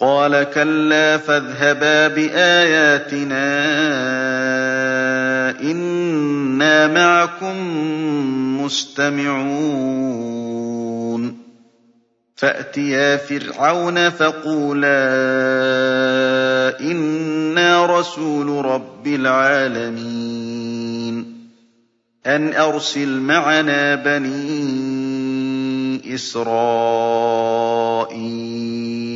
قَالَ كَلَّا فَاذْهَبَا بِآيَاتِنَا إِنَّا مَعَكُم مُّسْتَمِعُونَ. فَأْتِيَا فِرْعَوْنَ فَقُولَا إِنَّا رَسُولُ رَبِّ الْعَالَمِينَ. أَنْ أَرْسِلْ مَعَنَا بَنِي إِسْرَائِيلَ.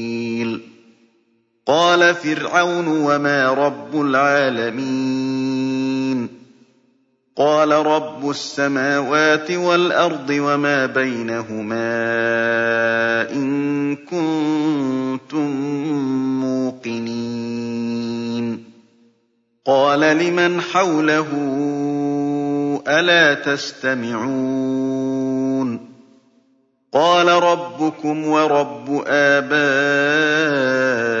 قَالَ فِرْعَوْنُ وَمَا رَبُّ الْعَالَمِينَ. قَالَ رَبُّ السَّمَاوَاتِ وَالْأَرْضِ وَمَا بَيْنَهُمَا إِن كُنتُم مُّوقِنِينَ. قَالَ لِمَنْ حَوْلَهُ أَلَا تَسْتَمِعُونَ؟ قَالَ رَبُّكُمْ وَرَبُّ آبَائِكُمُ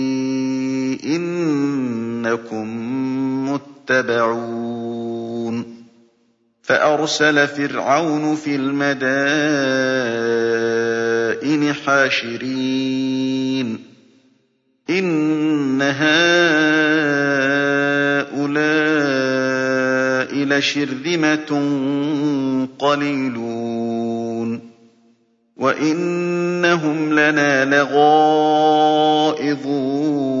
إِنَّكُم مُّتَّبَعُونَ. فَأَرْسَلَ فِرْعَوْنُ فِي الْمَدَائِنِ حَاشِرِينَ. إِنَّ هَٰؤُلَاءِ لَشِرْذِمَةٌ قَلِيلُونَ. وَإِنَّهُمْ لَنَا لَغَائِظُونَ.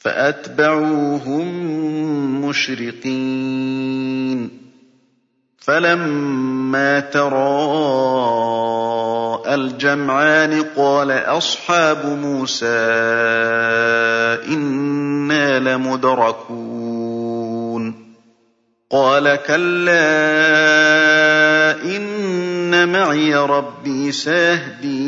فَأَتْبَعُوهُم مُّشْرِقِينَ. فَلَمَّا تَرَاءَى الْجَمْعَانِ قَالَ أَصْحَابُ مُوسَىٰ إِنَّا لَمُدْرَكُونَ. قَالَ كَلَّا إِنَّ مَعِيَ رَبِّي سَيَهْدِينِ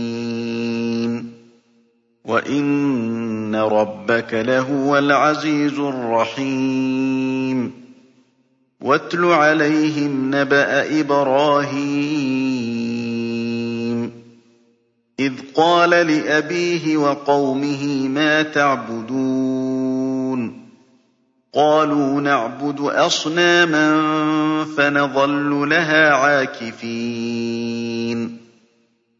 وَإِنَّ رَبَّكَ لَهُوَ الْعَزِيزُ الرَّحِيمُ وَاتْلُ عَلَيْهِمْ نَبَأَ إِبْرَاهِيمَ إِذْ قَالَ لِأَبِيهِ وَقَوْمِهِ مَا تَعْبُدُونَ قَالُوا نَعْبُدُ أَصْنَامًا فَنَظَلُّ لَهَا عَاكِفِينَ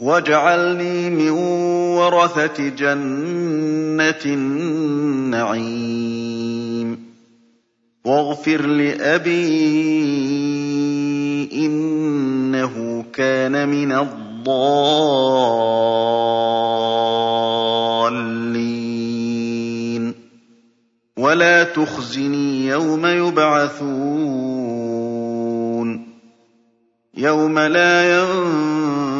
وَاجْعَلْنِي مِن وَرَثَةِ جَنَّةِ النَّعِيمِ وَاغْفِرْ لِأَبِي إِنَّهُ كَانَ مِنَ الضَّالِّينَ وَلَا تُخْزِنِي يَوْمَ يُبْعَثُونَ يَوْمَ لَا يَنفَعُ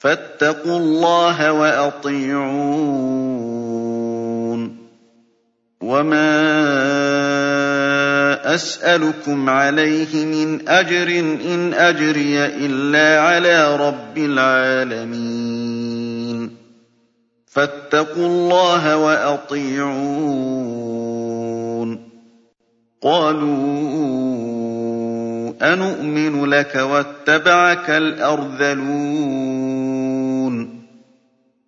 فَاتَّقُوا اللَّهَ وَأَطِيعُونِ. وَمَا أَسْأَلُكُمْ عَلَيْهِ مِنْ أَجْرٍ ۖ إِنْ أَجْرِيَ إِلَّا عَلَىٰ رَبِّ الْعَالَمِينَ. فَاتَّقُوا اللَّهَ وَأَطِيعُونِ. قَالُوا أَنُؤْمِنُ لَكَ وَاتَّبَعَكَ الْأَرْذَلُونَ.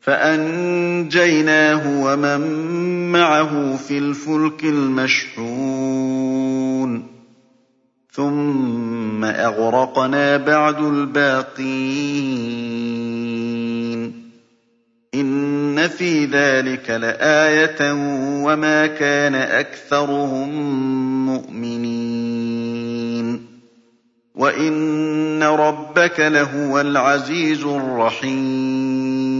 فَأَنجَيْنَاهُ وَمَن مَّعَهُ فِي الْفُلْكِ الْمَشْحُونِ. ثُمَّ أَغْرَقْنَا بَعْدُ الْبَاقِينَ. إِنَّ فِي ذَٰلِكَ لَآيَةً وَمَا كَانَ أَكْثَرُهُم مُّؤْمِنِينَ. وَإِنَّ رَبَّكَ لَهُوَ الْعَزِيزُ الرَّحِيمُ.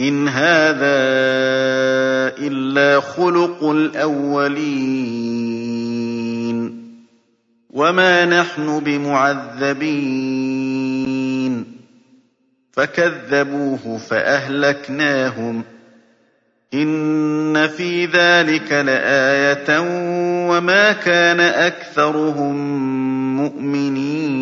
إِنْ هَٰذَا إِلَّا خُلُقُ الْأَوَّلِينَ وَمَا نَحْنُ بِمُعَذَّبِينَ فَكَذَّبُوهُ فَأَهْلَكْنَاهُمْ ۗ إِنَّ فِي ذَٰلِكَ لَآيَةً ۖ وَمَا كَانَ أَكْثَرُهُم مُّؤْمِنِينَ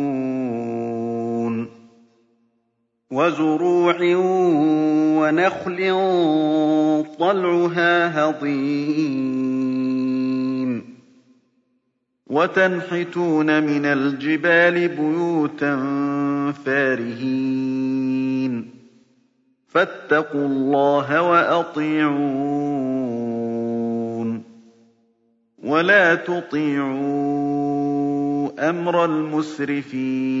وَزُرُوعٍ وَنَخْلٍ طَلْعُهَا هَضِيمٌ. وَتَنْحِتُونَ مِنَ الْجِبَالِ بُيُوتًا فَارِهِينَ. فَاتَّقُوا اللَّهَ وَأَطِيعُونِ. وَلَا تُطِيعُوا أَمْرَ الْمُسْرِفِينَ.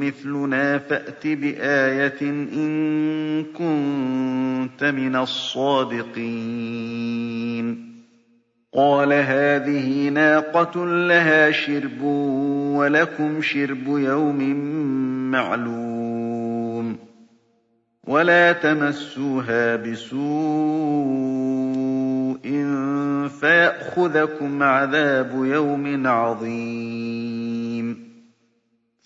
مِّثْلُنَا فَأْتِ بِآيَةٍ إِن كُنتَ مِنَ الصَّادِقِينَ. قَالَ هَٰذِهِ نَاقَةٌ لَّهَا شِرْبٌ وَلَكُمْ شِرْبُ يَوْمٍ مَّعْلُومٍ. وَلَا تَمَسُّوهَا بِسُوءٍ فَيَأْخُذَكُمْ عَذَابُ يَوْمٍ عَظِيمٍ.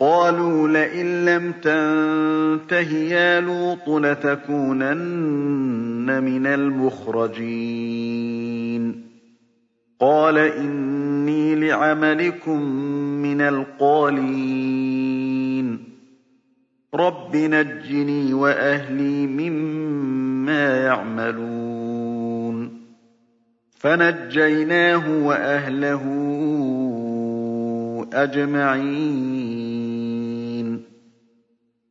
قَالُوا لَئِن لَّمْ تَنتَهِ يَا لُوطُ لَتَكُونَنَّ مِنَ الْمُخْرَجِينَ. قَالَ إِنِّي لِعَمَلِكُم مِّنَ الْقَالِينَ. رَبِّ نَجِّنِي وَأَهْلِي مِمَّا يَعْمَلُونَ. فَنَجَّيْنَاهُ وَأَهْلَهُ أَجْمَعِينَ.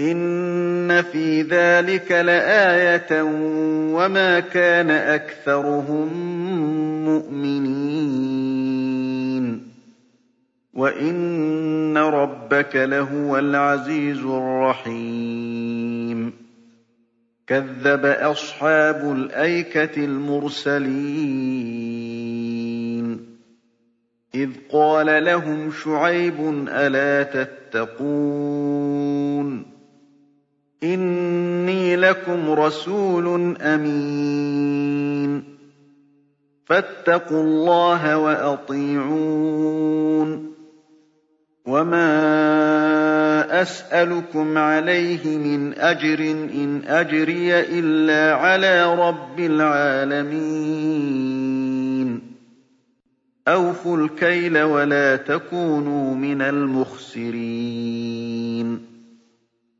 إِنَّ فِي ذَٰلِكَ لَآيَةً ۖ وَمَا كَانَ أَكْثَرُهُم مُّؤْمِنِينَ وَإِنَّ رَبَّكَ لَهُوَ الْعَزِيزُ الرَّحِيمُ كَذَّبَ أَصْحَابُ الْأَيْكَةِ الْمُرْسَلِينَ إِذْ قَالَ لَهُمْ شُعَيْبٌ أَلَا تَتَّقُونَ إِنِّي لَكُمْ رَسُولٌ أَمِينٌ. فَاتَّقُوا اللَّهَ وَأَطِيعُونِ. وَمَا أَسْأَلُكُمْ عَلَيْهِ مِنْ أَجْرٍ ۖ إِنْ أَجْرِيَ إِلَّا عَلَىٰ رَبِّ الْعَالَمِينَ. أَوْفُوا الْكَيْلَ وَلَا تَكُونُوا مِنَ الْمُخْسِرِينَ.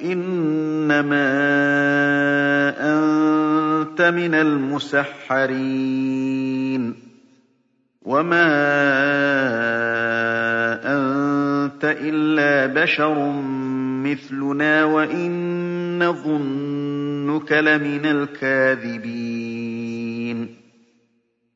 إِنَّمَا أَنتَ مِنَ الْمُسَحَّرِينَ. وَمَا أَنتَ إِلَّا بَشَرٌ مِّثْلُنَا وَإِن نَّظُنُّكَ لَمِنَ الْكَاذِبِينَ.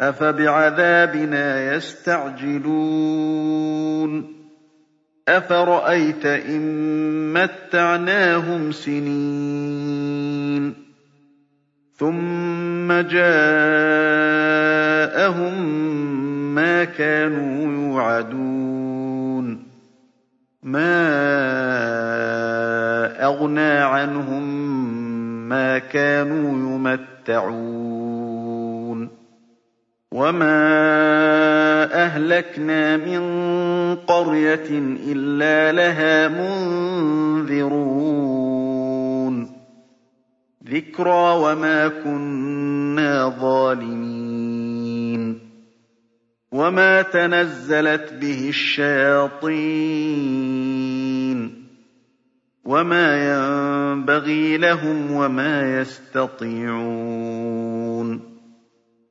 أَفَبِعَذَابِنَا يَسْتَعْجِلُونَ؟ أَفَرَأَيْتَ إِن مَّتَّعْنَاهُمْ سِنِينَ؟ ثُمَّ جَاءَهُم مَّا كَانُوا يُوعَدُونَ. مَا أَغْنَىٰ عَنْهُم مَّا كَانُوا يُمَتَّعُونَ. وَمَا أَهْلَكْنَا مِن قَرْيَةٍ إِلَّا لَهَا مُنذِرُونَ ذِكْرَىٰ وَمَا كُنَّا ظَالِمِينَ وَمَا تَنَزَّلَتْ بِهِ الشَّيَاطِينُ وَمَا يَنبَغِي لَهُمْ وَمَا يَسْتَطِيعُونَ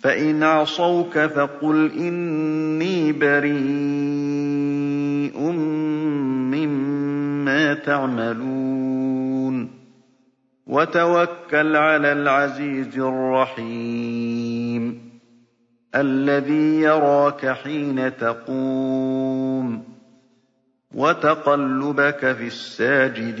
فَإِنْ عَصَوْكَ فَقُلْ إِنِّي بَرِيءٌ مِّمَّا تَعْمَلُونَ. وَتَوَكَّلْ عَلَى الْعَزِيزِ الرَّحِيمِ الَّذِي يَرَاكَ حِينَ تَقُومُ وَتَقَلُّبَكَ فِي السَّاجِدِينَ.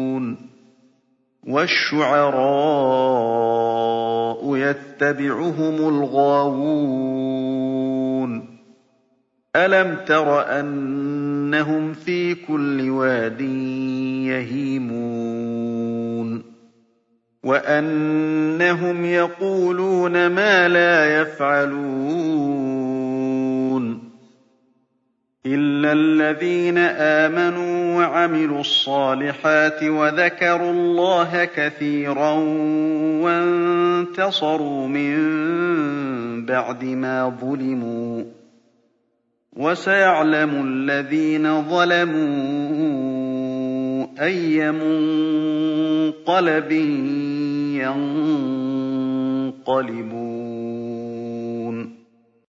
وَالشُّعَرَاءُ يَتَّبِعُهُمُ الْغَاوُونَ. أَلَمْ تَرَ أَنَّهُمْ فِي كُلِّ وَادٍ يَهِيمُونَ؟ وَأَنَّهُمْ يَقُولُونَ مَا لَا يَفْعَلُونَ. إِلَّا الَّذِينَ آمَنُوا وَعَمِلُوا الصَّالِحَاتِ وَذَكَرُوا اللَّهَ كَثِيرًا وَانتَصَرُوا مِن بَعْدِ مَا ظُلِمُوا ۗ وَسَيَعْلَمُ الَّذِينَ ظَلَمُوا أَيَّ مُنقَلَبٍ يَنقَلِبُونَ